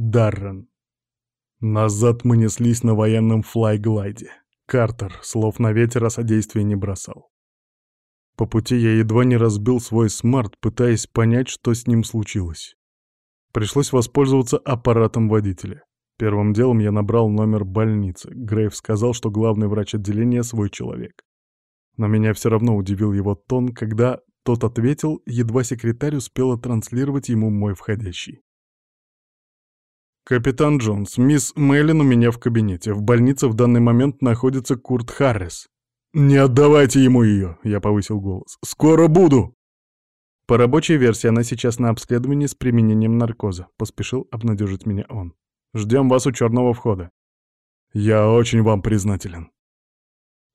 Даррен. Назад мы неслись на военном флайглайде. Картер слов на ветер о содействии не бросал. По пути я едва не разбил свой смарт, пытаясь понять, что с ним случилось. Пришлось воспользоваться аппаратом водителя. Первым делом я набрал номер больницы. Грейв сказал, что главный врач отделения — свой человек. Но меня все равно удивил его тон, когда тот ответил, едва секретарь успела транслировать ему мой входящий. «Капитан Джонс, мисс Мэллин у меня в кабинете. В больнице в данный момент находится Курт Харрис». «Не отдавайте ему ее!» — я повысил голос. «Скоро буду!» По рабочей версии она сейчас на обследовании с применением наркоза. Поспешил обнадежить меня он. Ждем вас у черного входа. Я очень вам признателен.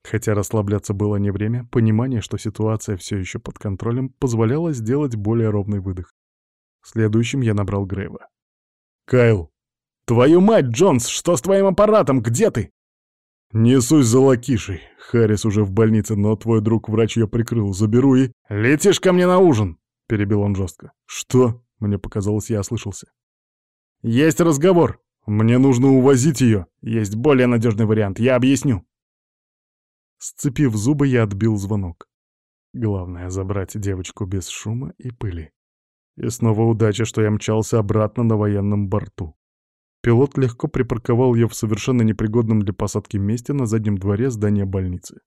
Хотя расслабляться было не время, понимание, что ситуация все еще под контролем, позволяло сделать более ровный выдох. Следующим я набрал Грейва. «Кайл, «Твою мать, Джонс, что с твоим аппаратом? Где ты?» «Несусь за Лакишей. Харрис уже в больнице, но твой друг-врач ее прикрыл. Заберу и...» «Летишь ко мне на ужин!» — перебил он жестко. «Что?» — мне показалось, я ослышался. «Есть разговор. Мне нужно увозить ее. Есть более надежный вариант, я объясню». Сцепив зубы, я отбил звонок. Главное — забрать девочку без шума и пыли. И снова удача, что я мчался обратно на военном борту. Пилот легко припарковал ее в совершенно непригодном для посадки месте на заднем дворе здания больницы.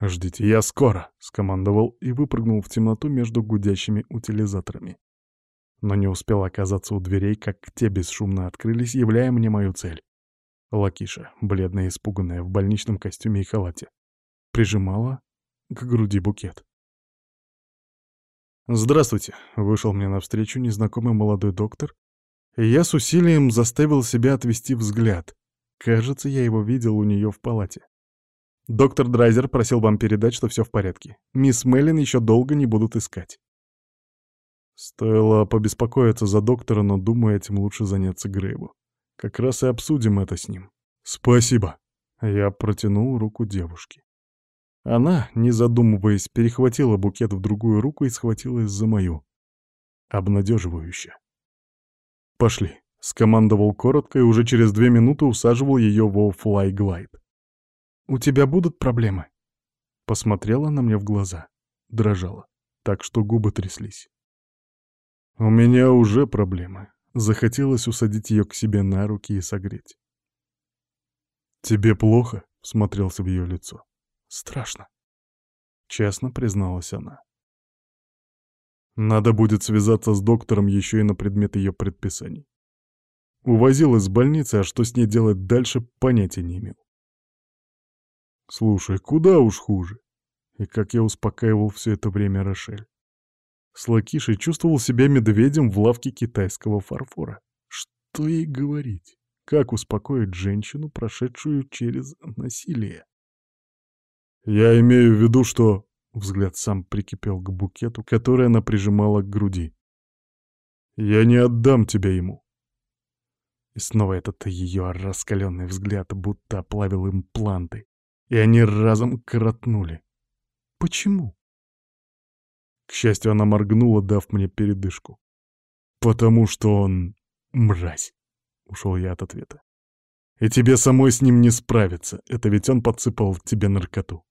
«Ждите, я скоро!» — скомандовал и выпрыгнул в темноту между гудящими утилизаторами. Но не успел оказаться у дверей, как те бесшумно открылись, являя мне мою цель. Лакиша, бледная и испуганная, в больничном костюме и халате, прижимала к груди букет. «Здравствуйте!» — вышел мне навстречу незнакомый молодой доктор я с усилием заставил себя отвести взгляд. Кажется, я его видел у нее в палате. Доктор Драйзер просил вам передать, что все в порядке. Мисс Меллин еще долго не будут искать. Стоило побеспокоиться за доктора, но, думаю, этим лучше заняться Грейву. Как раз и обсудим это с ним. Спасибо. Я протянул руку девушке. Она, не задумываясь, перехватила букет в другую руку и схватилась за мою. Обнадеживающе. «Пошли», — скомандовал коротко и уже через две минуты усаживал ее во флайглайд. «У тебя будут проблемы?» Посмотрела на мне в глаза. Дрожала, так что губы тряслись. «У меня уже проблемы». Захотелось усадить ее к себе на руки и согреть. «Тебе плохо?» — смотрелся в ее лицо. «Страшно», — честно призналась она. Надо будет связаться с доктором еще и на предмет ее предписаний. Увозил из больницы, а что с ней делать дальше, понятия не имел. Слушай, куда уж хуже. И как я успокаивал все это время Рошель. С Лакишей чувствовал себя медведем в лавке китайского фарфора. Что ей говорить? Как успокоить женщину, прошедшую через насилие? Я имею в виду, что Взгляд сам прикипел к букету, который она прижимала к груди. «Я не отдам тебя ему!» И снова этот ее раскаленный взгляд будто оплавил импланты, и они разом коротнули. «Почему?» К счастью, она моргнула, дав мне передышку. «Потому что он... мразь!» — ушел я от ответа. «И тебе самой с ним не справиться, это ведь он подсыпал тебе наркоту».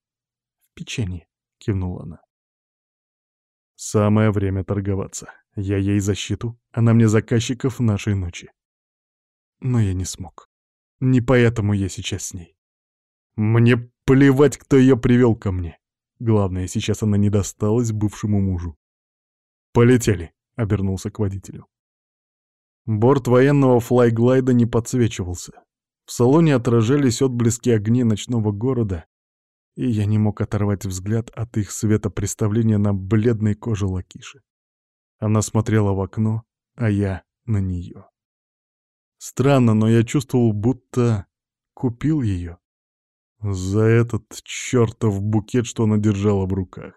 «В печенье», — кивнула она. «Самое время торговаться. Я ей защиту, она мне заказчиков нашей ночи». Но я не смог. Не поэтому я сейчас с ней. Мне плевать, кто ее привел ко мне. Главное, сейчас она не досталась бывшему мужу. «Полетели», — обернулся к водителю. Борт военного флайглайда не подсвечивался. В салоне отражались отблески огней ночного города, и я не мог оторвать взгляд от их светопреставления на бледной коже Лакиши. Она смотрела в окно, а я на нее. Странно, но я чувствовал, будто купил ее. За этот чертов букет, что она держала в руках.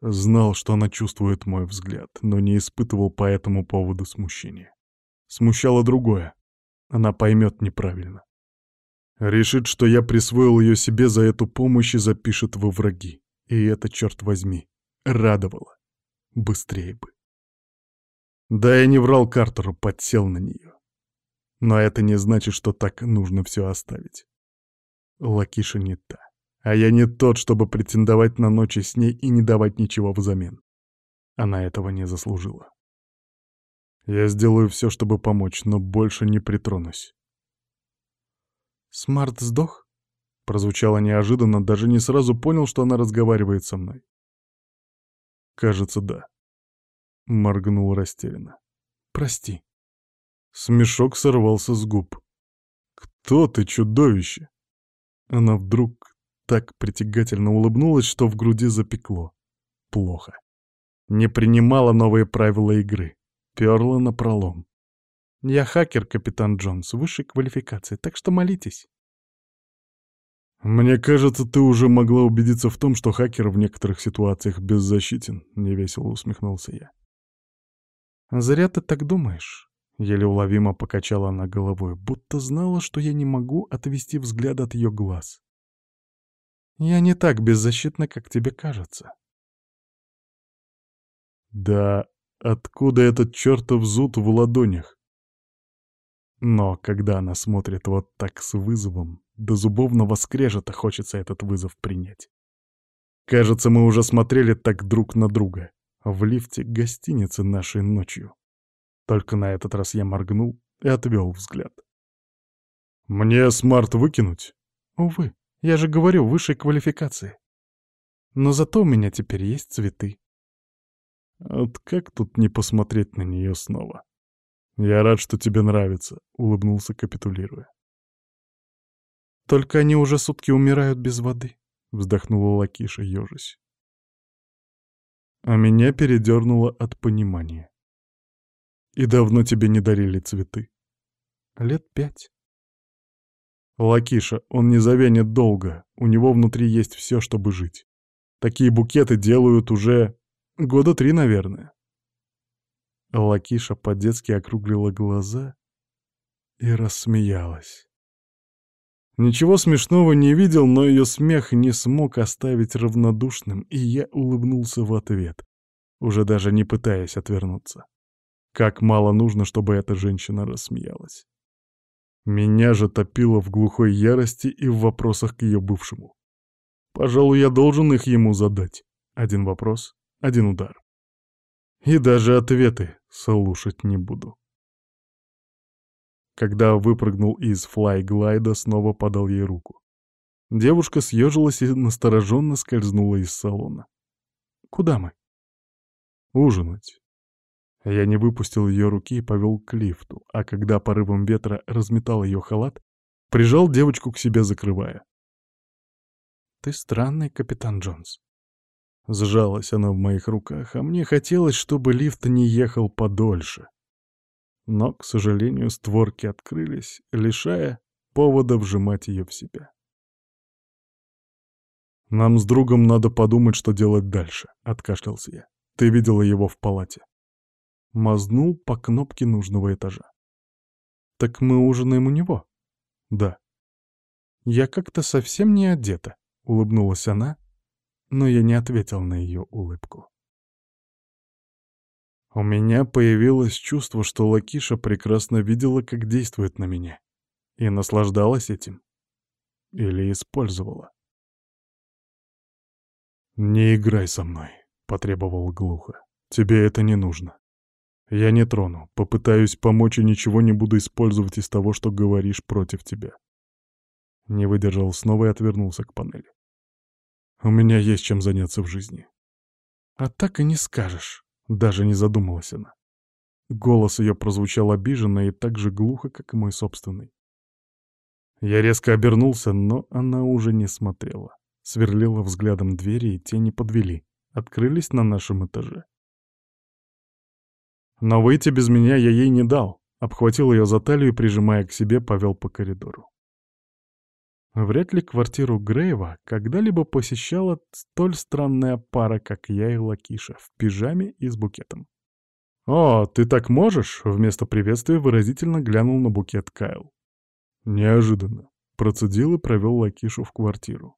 Знал, что она чувствует мой взгляд, но не испытывал по этому поводу смущения. Смущало другое. Она поймет неправильно. Решит, что я присвоил ее себе за эту помощь и запишет во враги. И это, черт возьми, радовало. Быстрее бы. Да, я не врал Картеру, подсел на нее. Но это не значит, что так нужно все оставить. Лакиша не та. А я не тот, чтобы претендовать на ночи с ней и не давать ничего взамен. Она этого не заслужила. Я сделаю все, чтобы помочь, но больше не притронусь. «Смарт сдох?» Прозвучало неожиданно, даже не сразу понял, что она разговаривает со мной. «Кажется, да». Моргнул растерянно. «Прости». Смешок сорвался с губ. «Кто ты, чудовище?» Она вдруг так притягательно улыбнулась, что в груди запекло. Плохо. Не принимала новые правила игры. Перла напролом. «Я хакер, капитан Джонс, высшей квалификации, так что молитесь». «Мне кажется, ты уже могла убедиться в том, что хакер в некоторых ситуациях беззащитен», — невесело усмехнулся я. «Зря ты так думаешь», — еле уловимо покачала она головой, будто знала, что я не могу отвести взгляд от ее глаз. «Я не так беззащитна, как тебе кажется». «Да откуда этот чертов зуд в ладонях?» Но когда она смотрит вот так с вызовом, до зубовного скрежета хочется этот вызов принять. Кажется, мы уже смотрели так друг на друга. В лифте гостиницы нашей ночью. Только на этот раз я моргнул и отвел взгляд. «Мне смарт выкинуть?» «Увы, я же говорю, высшей квалификации. Но зато у меня теперь есть цветы». Вот как тут не посмотреть на нее снова? «Я рад, что тебе нравится», — улыбнулся, капитулируя. Только они уже сутки умирают без воды», — вздохнула Лакиша, ежась. А меня передернуло от понимания. «И давно тебе не дарили цветы?» «Лет пять». «Лакиша, он не завянет долго, у него внутри есть все, чтобы жить. Такие букеты делают уже года три, наверное». Лакиша по-детски округлила глаза и рассмеялась. Ничего смешного не видел, но ее смех не смог оставить равнодушным, и я улыбнулся в ответ, уже даже не пытаясь отвернуться. Как мало нужно, чтобы эта женщина рассмеялась. Меня же топило в глухой ярости и в вопросах к ее бывшему. Пожалуй, я должен их ему задать. Один вопрос, один удар. И даже ответы слушать не буду. Когда выпрыгнул из флайглайда, снова подал ей руку. Девушка съежилась и настороженно скользнула из салона. «Куда мы?» «Ужинать». Я не выпустил ее руки и повел к лифту, а когда порывом ветра разметал ее халат, прижал девочку к себе, закрывая. «Ты странный, капитан Джонс». Сжалась она в моих руках, а мне хотелось, чтобы лифт не ехал подольше. Но, к сожалению, створки открылись, лишая повода вжимать ее в себя. «Нам с другом надо подумать, что делать дальше», — откашлялся я. «Ты видела его в палате». Мазнул по кнопке нужного этажа. «Так мы ужинаем у него?» «Да». «Я как-то совсем не одета», — улыбнулась она, но я не ответил на ее улыбку. У меня появилось чувство, что Лакиша прекрасно видела, как действует на меня, и наслаждалась этим. Или использовала. «Не играй со мной», — потребовал глухо. «Тебе это не нужно. Я не трону, попытаюсь помочь и ничего не буду использовать из того, что говоришь против тебя». Не выдержал снова и отвернулся к панели. «У меня есть чем заняться в жизни». «А так и не скажешь», даже не задумалась она. Голос ее прозвучал обиженно и так же глухо, как и мой собственный. Я резко обернулся, но она уже не смотрела. Сверлила взглядом двери, и те не подвели. Открылись на нашем этаже. Но выйти без меня я ей не дал. Обхватил ее за талию и, прижимая к себе, повел по коридору. Вряд ли квартиру Грейва когда-либо посещала столь странная пара, как я и Лакиша, в пижаме и с букетом. «О, ты так можешь?» — вместо приветствия выразительно глянул на букет Кайл. Неожиданно. Процедил и провел Лакишу в квартиру.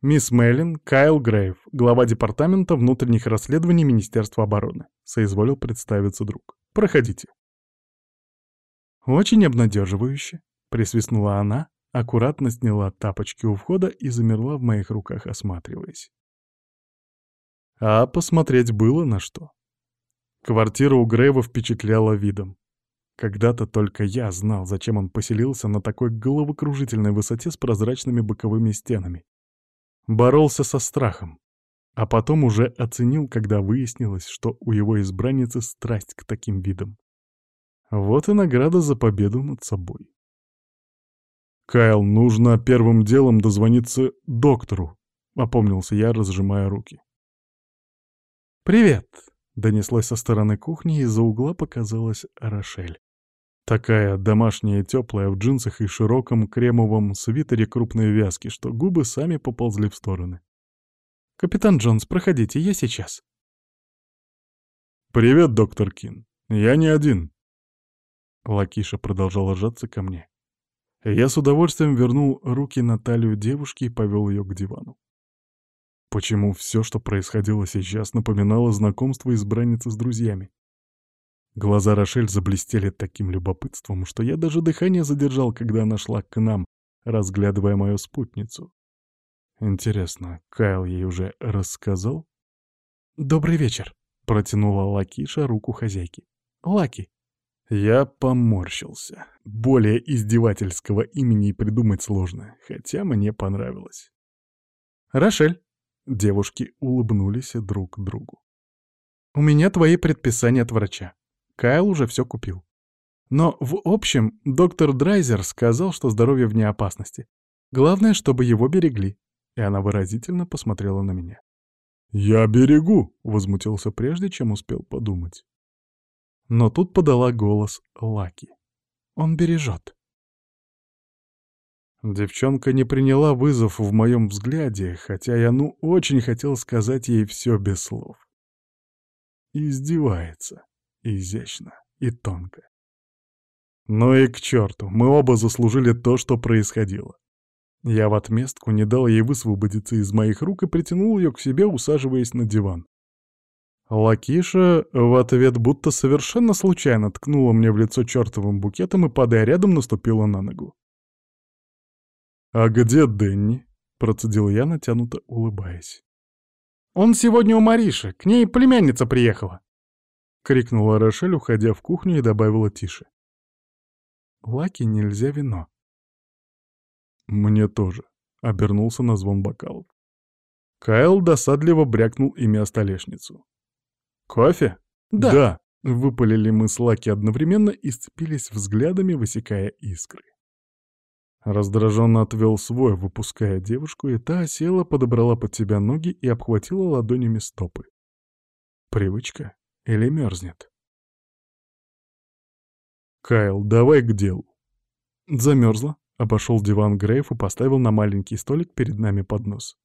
«Мисс Меллин, Кайл Грейв, глава департамента внутренних расследований Министерства обороны», — соизволил представиться друг. «Проходите». «Очень обнадеживающе», — присвистнула она, аккуратно сняла тапочки у входа и замерла в моих руках, осматриваясь. А посмотреть было на что. Квартира у Грейва впечатляла видом. Когда-то только я знал, зачем он поселился на такой головокружительной высоте с прозрачными боковыми стенами. Боролся со страхом. А потом уже оценил, когда выяснилось, что у его избранницы страсть к таким видам. Вот и награда за победу над собой. «Кайл, нужно первым делом дозвониться доктору», — опомнился я, разжимая руки. «Привет!» — донеслось со стороны кухни, и из-за угла показалась Рошель. Такая домашняя теплая в джинсах и широком кремовом свитере крупной вязки, что губы сами поползли в стороны. «Капитан Джонс, проходите, я сейчас». «Привет, доктор Кин. Я не один». Лакиша продолжала сжаться ко мне. Я с удовольствием вернул руки на талию девушки и повел ее к дивану. Почему все, что происходило сейчас, напоминало знакомство избранницы с друзьями? Глаза Рошель заблестели таким любопытством, что я даже дыхание задержал, когда она шла к нам, разглядывая мою спутницу. Интересно, Кайл ей уже рассказал? «Добрый вечер», — протянула Лакиша руку хозяйки. «Лаки». Я поморщился. Более издевательского имени придумать сложно, хотя мне понравилось. «Рошель». Девушки улыбнулись друг другу. «У меня твои предписания от врача. Кайл уже все купил. Но, в общем, доктор Драйзер сказал, что здоровье вне опасности. Главное, чтобы его берегли. И она выразительно посмотрела на меня. «Я берегу!» — возмутился прежде, чем успел подумать. Но тут подала голос Лаки. «Он бережет». Девчонка не приняла вызов в моем взгляде, хотя я ну очень хотел сказать ей все без слов. Издевается. Изящно и тонко. Ну и к черту, мы оба заслужили то, что происходило. Я в отместку не дал ей высвободиться из моих рук и притянул ее к себе, усаживаясь на диван. Лакиша в ответ будто совершенно случайно ткнула мне в лицо чертовым букетом и, падая рядом, наступила на ногу. «А где Дэнни?» — процедил я, натянуто улыбаясь. «Он сегодня у Мариши, к ней племянница приехала». — крикнула Рошель, уходя в кухню, и добавила тише. «Лаки нельзя вино». «Мне тоже», — обернулся на звон бокалов. Кайл досадливо брякнул ими о столешницу. «Кофе?» «Да». да. Выпалили мы с Лаки одновременно и сцепились взглядами, высекая искры. Раздраженно отвел свой, выпуская девушку, и та села, подобрала под себя ноги и обхватила ладонями стопы. Привычка? Или мерзнет? «Кайл, давай к делу». Замерзла, обошел диван Грейф и поставил на маленький столик перед нами поднос.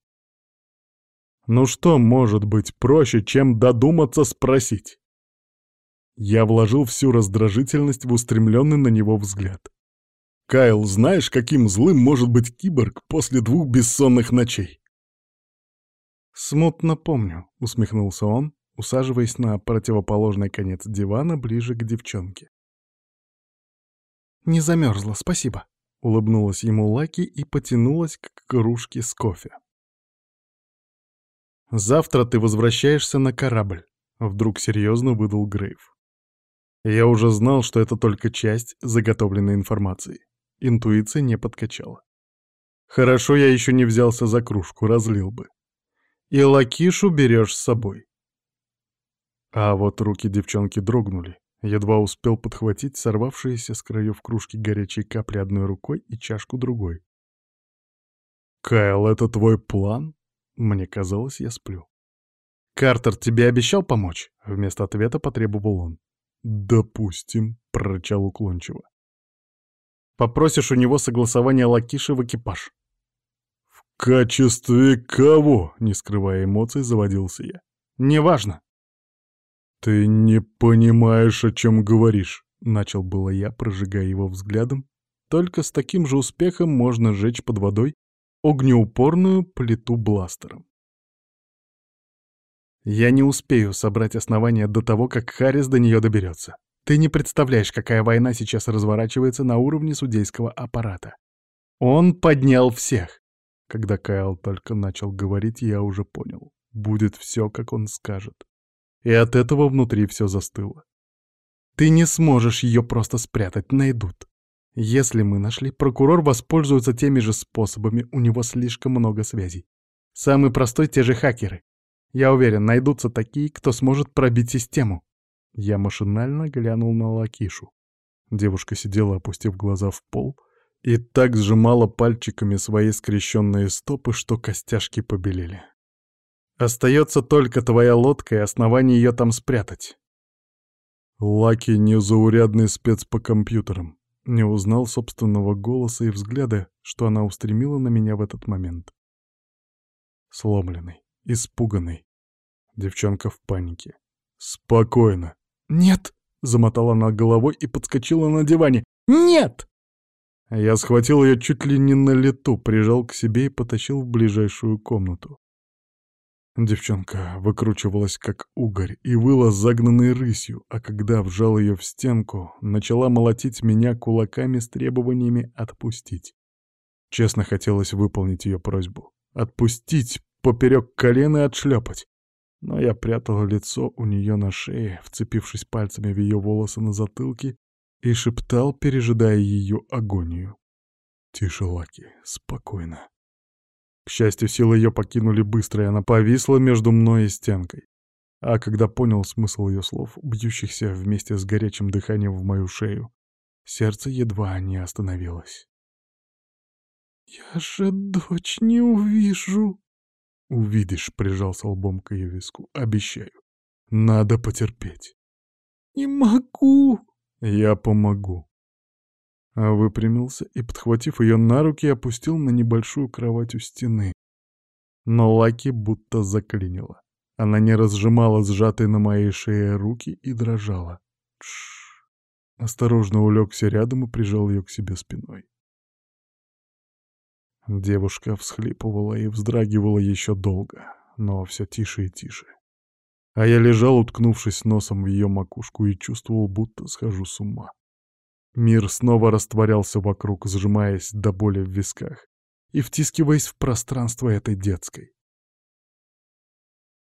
«Ну что может быть проще, чем додуматься спросить?» Я вложил всю раздражительность в устремленный на него взгляд. «Кайл, знаешь, каким злым может быть киборг после двух бессонных ночей?» «Смутно помню», — усмехнулся он, усаживаясь на противоположный конец дивана ближе к девчонке. «Не замерзла, спасибо», — улыбнулась ему Лаки и потянулась к кружке с кофе. «Завтра ты возвращаешься на корабль», — вдруг серьезно выдал Грейв. Я уже знал, что это только часть заготовленной информации. Интуиция не подкачала. Хорошо, я еще не взялся за кружку, разлил бы. И Лакишу берешь с собой. А вот руки девчонки дрогнули. Едва успел подхватить сорвавшиеся с краев кружки горячие капли одной рукой и чашку другой. «Кайл, это твой план?» Мне казалось, я сплю. «Картер тебе обещал помочь?» Вместо ответа потребовал он. «Допустим», — прорычал уклончиво. «Попросишь у него согласование Лакиши в экипаж». «В качестве кого?» — не скрывая эмоций, заводился я. «Неважно», «Ты не понимаешь, о чем говоришь», — начал было я, прожигая его взглядом. Только с таким же успехом можно сжечь под водой огнеупорную плиту бластером. «Я не успею собрать основания до того, как Харрис до нее доберется», Ты не представляешь, какая война сейчас разворачивается на уровне судейского аппарата. Он поднял всех. Когда Кайл только начал говорить, я уже понял. Будет все, как он скажет. И от этого внутри все застыло. Ты не сможешь ее просто спрятать, найдут. Если мы нашли, прокурор воспользуется теми же способами, у него слишком много связей. Самый простой — те же хакеры. Я уверен, найдутся такие, кто сможет пробить систему. Я машинально глянул на Лакишу. Девушка сидела, опустив глаза в пол, и так сжимала пальчиками свои скрещенные стопы, что костяшки побелели. Остается только твоя лодка и основание ее там спрятать. Лаки — незаурядный спец по компьютерам. Не узнал собственного голоса и взгляда, что она устремила на меня в этот момент. Сломленный, испуганный. Девчонка в панике. «Спокойно». «Нет!» — замотала она головой и подскочила на диване. «Нет!» Я схватил ее чуть ли не на лету, прижал к себе и потащил в ближайшую комнату. Девчонка выкручивалась как угорь и выла загнанной рысью, а когда вжал ее в стенку, начала молотить меня кулаками с требованиями отпустить. Честно хотелось выполнить ее просьбу. Отпустить поперек колена и отшлепать. Но я прятал лицо у нее на шее, вцепившись пальцами в ее волосы на затылке, и шептал, пережидая ее агонию. «Тише, Лаки, спокойно. К счастью, силы ее покинули быстро, и она повисла между мной и стенкой. А когда понял смысл ее слов, бьющихся вместе с горячим дыханием в мою шею, сердце едва не остановилось. «Я же дочь не увижу!» «Увидишь», — прижался лбом к ее виску, — «обещаю. Надо потерпеть». «Не могу!» «Я помогу». А выпрямился и, подхватив ее на руки, опустил на небольшую кровать у стены. Но Лаки будто заклинила. Она не разжимала сжатые на моей шее руки и дрожала. Тш. Осторожно улегся рядом и прижал ее к себе спиной. Девушка всхлипывала и вздрагивала еще долго, но все тише и тише. А я лежал, уткнувшись носом в ее макушку, и чувствовал, будто схожу с ума. Мир снова растворялся вокруг, сжимаясь до боли в висках и втискиваясь в пространство этой детской.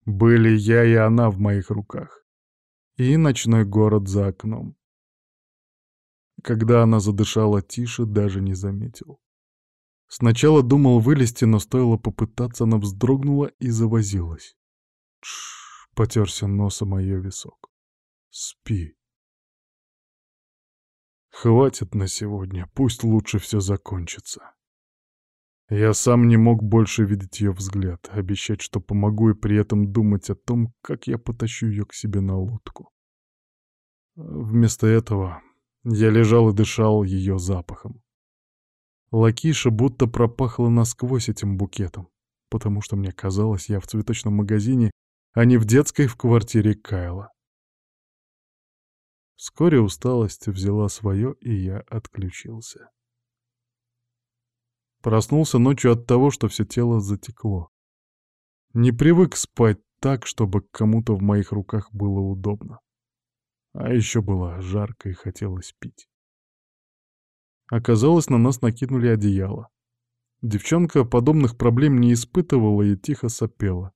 Были я и она в моих руках. И ночной город за окном. Когда она задышала тише, даже не заметил. Сначала думал вылезти, но стоило попытаться, она вздрогнула и завозилась. Тш, потерся носом ее висок. Спи. Хватит на сегодня, пусть лучше все закончится. Я сам не мог больше видеть ее взгляд, обещать, что помогу, и при этом думать о том, как я потащу ее к себе на лодку. Вместо этого я лежал и дышал ее запахом. Лакиша будто пропахла насквозь этим букетом, потому что мне казалось, я в цветочном магазине, а не в детской в квартире Кайла. Вскоре усталость взяла свое, и я отключился. Проснулся ночью от того, что все тело затекло. Не привык спать так, чтобы кому-то в моих руках было удобно. А еще было жарко и хотелось пить. Оказалось, на нас накинули одеяло. Девчонка подобных проблем не испытывала и тихо сопела.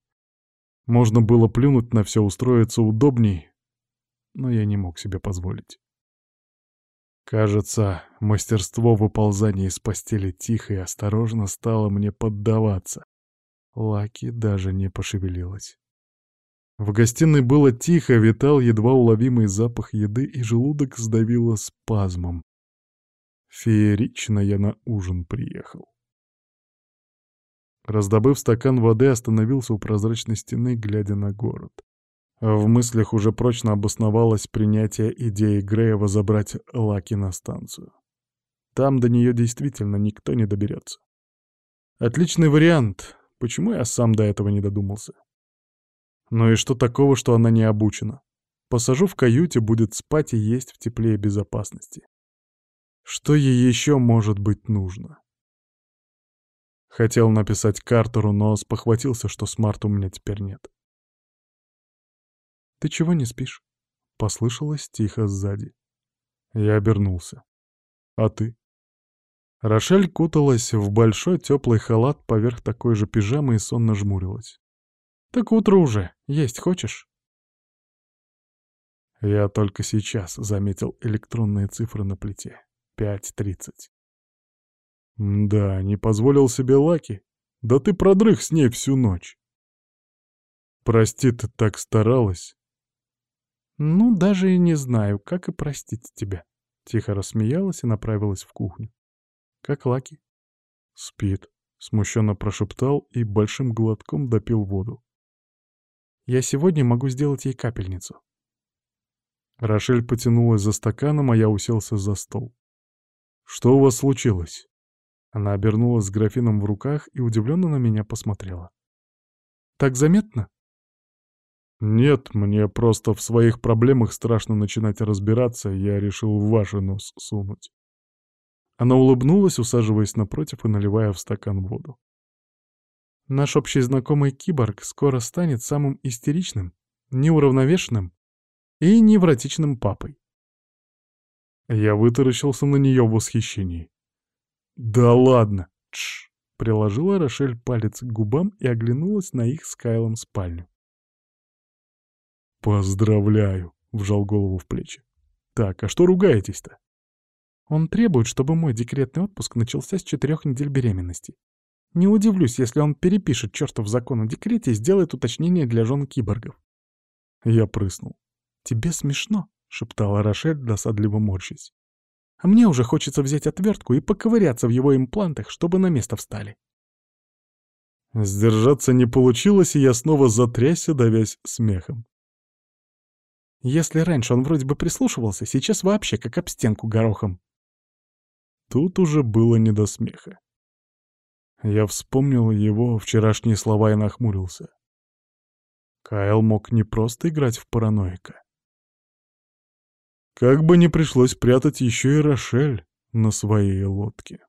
Можно было плюнуть на все, устроиться удобней, но я не мог себе позволить. Кажется, мастерство выползания из постели тихо и осторожно стало мне поддаваться. Лаки даже не пошевелилась. В гостиной было тихо, витал едва уловимый запах еды, и желудок сдавило спазмом. Феерично я на ужин приехал. Раздобыв стакан воды, остановился у прозрачной стены, глядя на город. В мыслях уже прочно обосновалось принятие идеи Греева забрать Лаки на станцию. Там до нее действительно никто не доберется. Отличный вариант. Почему я сам до этого не додумался? Ну и что такого, что она не обучена? Посажу в каюте, будет спать и есть в тепле и безопасности. Что ей еще может быть нужно? Хотел написать Картеру, но спохватился, что смарта у меня теперь нет. «Ты чего не спишь?» — послышалось тихо сзади. Я обернулся. «А ты?» Рошель куталась в большой теплый халат поверх такой же пижамы и сонно жмурилась. «Так утро уже. Есть хочешь?» Я только сейчас заметил электронные цифры на плите. Пять тридцать. Да, не позволил себе Лаки. Да ты продрых с ней всю ночь. Прости, ты так старалась. Ну, даже и не знаю, как и простить тебя. Тихо рассмеялась и направилась в кухню. Как Лаки? Спит. Смущенно прошептал и большим глотком допил воду. Я сегодня могу сделать ей капельницу. Рошель потянулась за стаканом, а я уселся за стол. «Что у вас случилось?» Она обернулась с графином в руках и удивленно на меня посмотрела. «Так заметно?» «Нет, мне просто в своих проблемах страшно начинать разбираться, я решил в ваш нос сунуть». Она улыбнулась, усаживаясь напротив и наливая в стакан воду. «Наш общий знакомый киборг скоро станет самым истеричным, неуравновешенным и невротичным папой». Я вытаращился на нее в восхищении. «Да ладно!» Приложила Рошель палец к губам и оглянулась на их с Кайлом спальню. «Поздравляю!» — вжал голову в плечи. «Так, а что ругаетесь-то?» «Он требует, чтобы мой декретный отпуск начался с четырех недель беременности. Не удивлюсь, если он перепишет чертов закон о декрете и сделает уточнение для жен киборгов». Я прыснул. «Тебе смешно?» — шептала Рошель, досадливо морщись. А мне уже хочется взять отвертку и поковыряться в его имплантах, чтобы на место встали. Сдержаться не получилось, и я снова затрясся, давясь смехом. Если раньше он вроде бы прислушивался, сейчас вообще как об стенку горохом. Тут уже было не до смеха. Я вспомнил его вчерашние слова и нахмурился. Кайл мог не просто играть в параноика. Как бы не пришлось прятать еще и Рошель на своей лодке.